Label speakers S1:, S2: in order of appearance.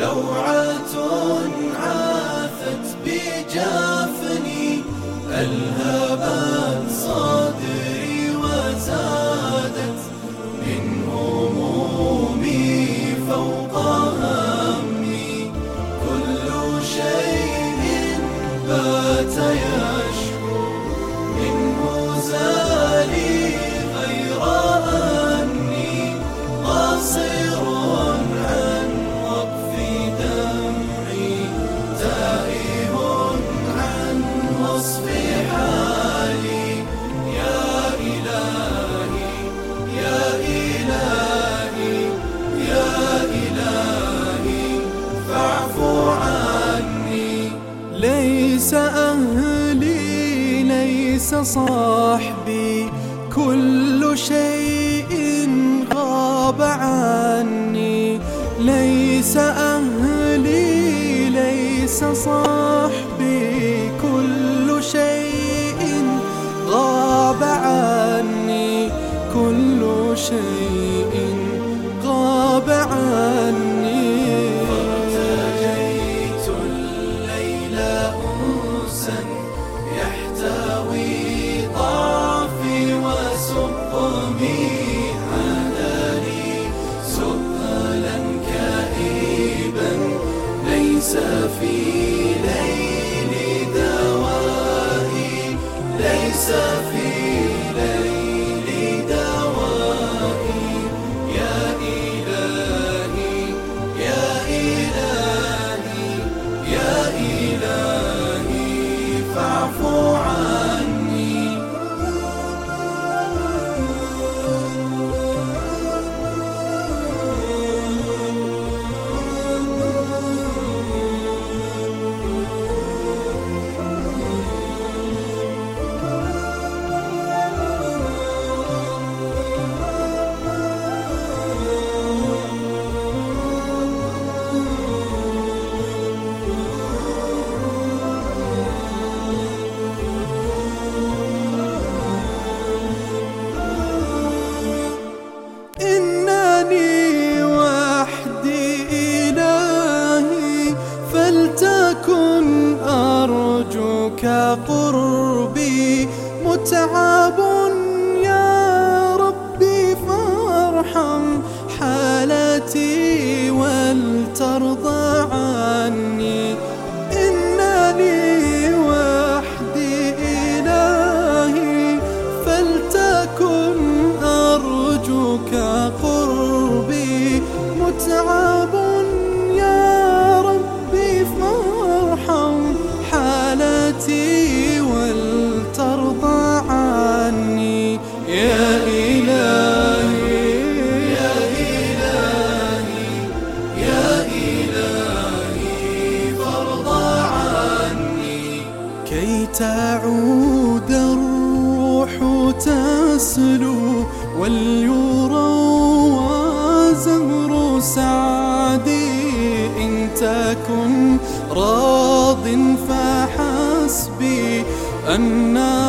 S1: لوعة عافت بجافني ألهبت صدري وزادت من همومي فوق همي. كل شيء بات يا ليس صاحبي. كل شيء غاب عني.
S2: ليس أهلي ليس صاحبي. كل شيء غاب عني.
S1: كل شيء متعب يا ربي فارحم حالتي ولترضى. كي تعود الروح تسلو وليرى زهر سعدي إن تكن راض فحسبي أن نرى